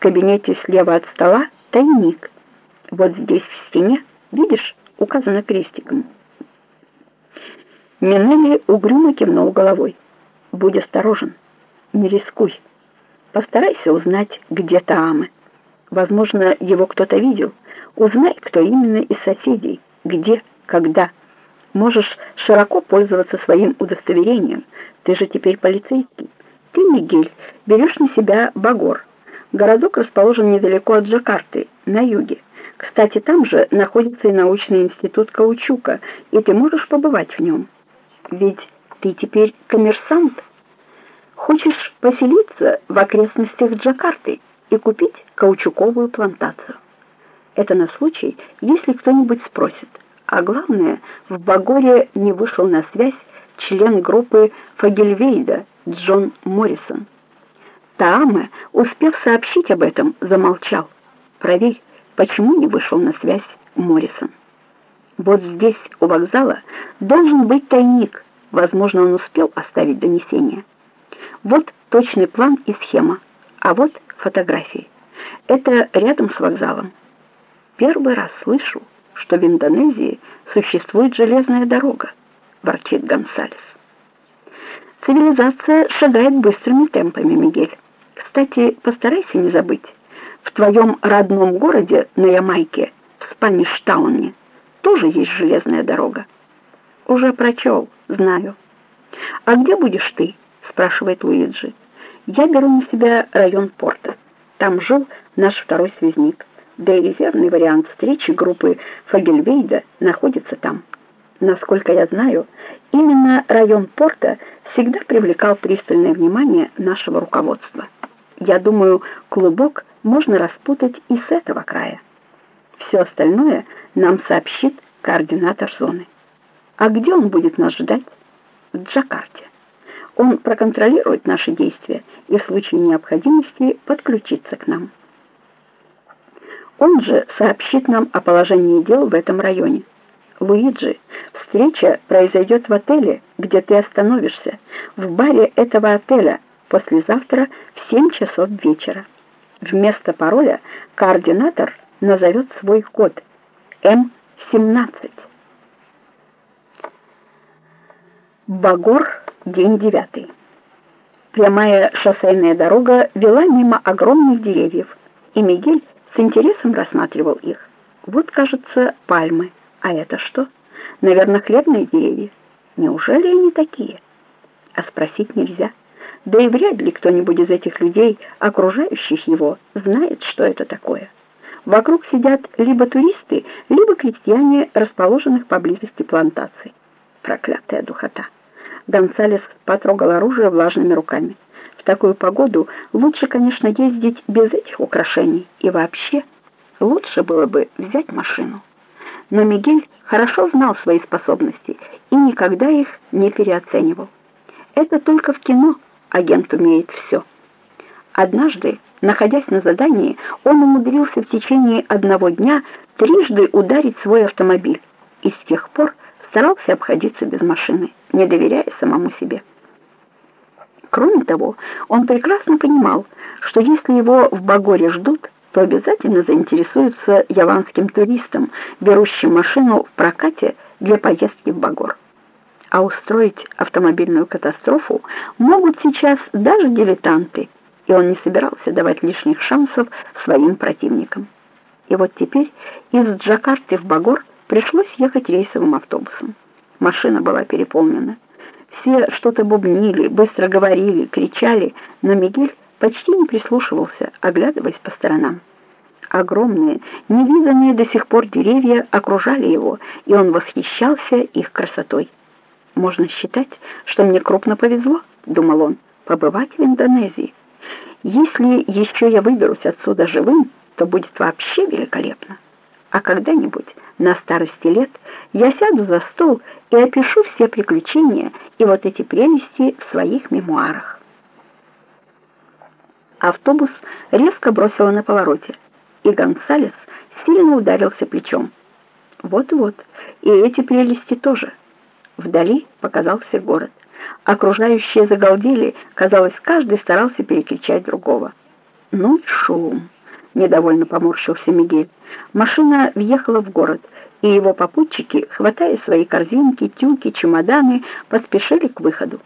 кабинете слева от стола тайник. Вот здесь в стене, видишь, указано крестиком. Минелли угрюмо кивнул головой. «Будь осторожен, не рискуй. Постарайся узнать, где Таамы. Возможно, его кто-то видел. Узнай, кто именно из соседей, где, когда. Можешь широко пользоваться своим удостоверением. Ты же теперь полицейский. Ты, Мигель, берешь на себя Багор. Городок расположен недалеко от Джакарты, на юге. Кстати, там же находится и научный институт каучука, и ты можешь побывать в нем. Ведь ты теперь коммерсант. Хочешь поселиться в окрестностях Джакарты и купить каучуковую плантацию. Это на случай, если кто-нибудь спросит. А главное, в Багоре не вышел на связь член группы Фагельвейда Джон Моррисон. Тааме, успев сообщить об этом, замолчал. Проверь, почему не вышел на связь Моррисон. Вот здесь, у вокзала, должен быть тайник. Возможно, он успел оставить донесение. Вот точный план и схема, а вот фотографии. Это рядом с вокзалом. Первый раз слышу, что в Индонезии существует железная дорога, ворчит Гонсалес. Цивилизация шагает быстрыми темпами, Мигель. Кстати, постарайся не забыть. В твоем родном городе на Ямайке, в Спаништауне, тоже есть железная дорога. Уже прочел, знаю. А где будешь ты? спрашивает Луиджи. Я беру на себя район порта. Там жил наш второй связник. Да и резервный вариант встречи группы Фагельвейда находится там. Насколько я знаю, именно район порта всегда привлекал пристальное внимание нашего руководства. Я думаю, клубок можно распутать и с этого края. Все остальное нам сообщит координатор зоны. А где он будет нас ждать? В Джакарте. Он проконтролирует наши действия и в случае необходимости подключится к нам. Он же сообщит нам о положении дел в этом районе. Луиджи, встреча произойдет в отеле, где ты остановишься, в баре этого отеля послезавтра в 7 часов вечера. Вместо пароля координатор назовет свой код М17. Багор, день девятый. Прямая шоссейная дорога вела мимо огромных деревьев, и Мигель с интересом рассматривал их. Вот, кажется, пальмы. А это что? Наверное, хлебные деревья. Неужели они такие? А спросить нельзя. Да и вряд ли кто-нибудь из этих людей, окружающих его, знает, что это такое. Вокруг сидят либо туристы, либо крестьяне, расположенных поблизости плантаций. Проклятая духота. Гонсалес потрогал оружие влажными руками. В такую погоду лучше, конечно, ездить без этих украшений. И вообще, лучше было бы взять машину. Но Мигель хорошо знал свои способности и никогда их не переоценивал. Это только в кино агент умеет все. Однажды, находясь на задании, он умудрился в течение одного дня трижды ударить свой автомобиль и с тех пор старался обходиться без машины, не доверяя самому себе. Кроме того, он прекрасно понимал, что если его в Багоре ждут, то обязательно заинтересуются яванским туристом, берущим машину в прокате для поездки в Багор. А устроить автомобильную катастрофу могут сейчас даже дилетанты, и он не собирался давать лишних шансов своим противникам. И вот теперь из Джакарты в Багор пришлось ехать рейсовым автобусом. Машина была переполнена. Все что-то бубнили, быстро говорили, кричали, но Мигель почти не прислушивался, оглядываясь по сторонам. Огромные, невиданные до сих пор деревья окружали его, и он восхищался их красотой. «Можно считать, что мне крупно повезло», — думал он, — «побывать в Индонезии. Если еще я выберусь отсюда живым, то будет вообще великолепно. А когда-нибудь, на старости лет, я сяду за стол и опишу все приключения и вот эти прелести в своих мемуарах». Автобус резко бросило на повороте, и Гонсалес сильно ударился плечом. Вот-вот, и эти прелести тоже. Вдали показался город. Окружающие загалдели, казалось, каждый старался перекричать другого. Ну и шум. Недовольно поморщился Мигель. Машина въехала в город, и его попутчики, хватая свои корзинки, тюки, чемоданы, поспешили к выходу.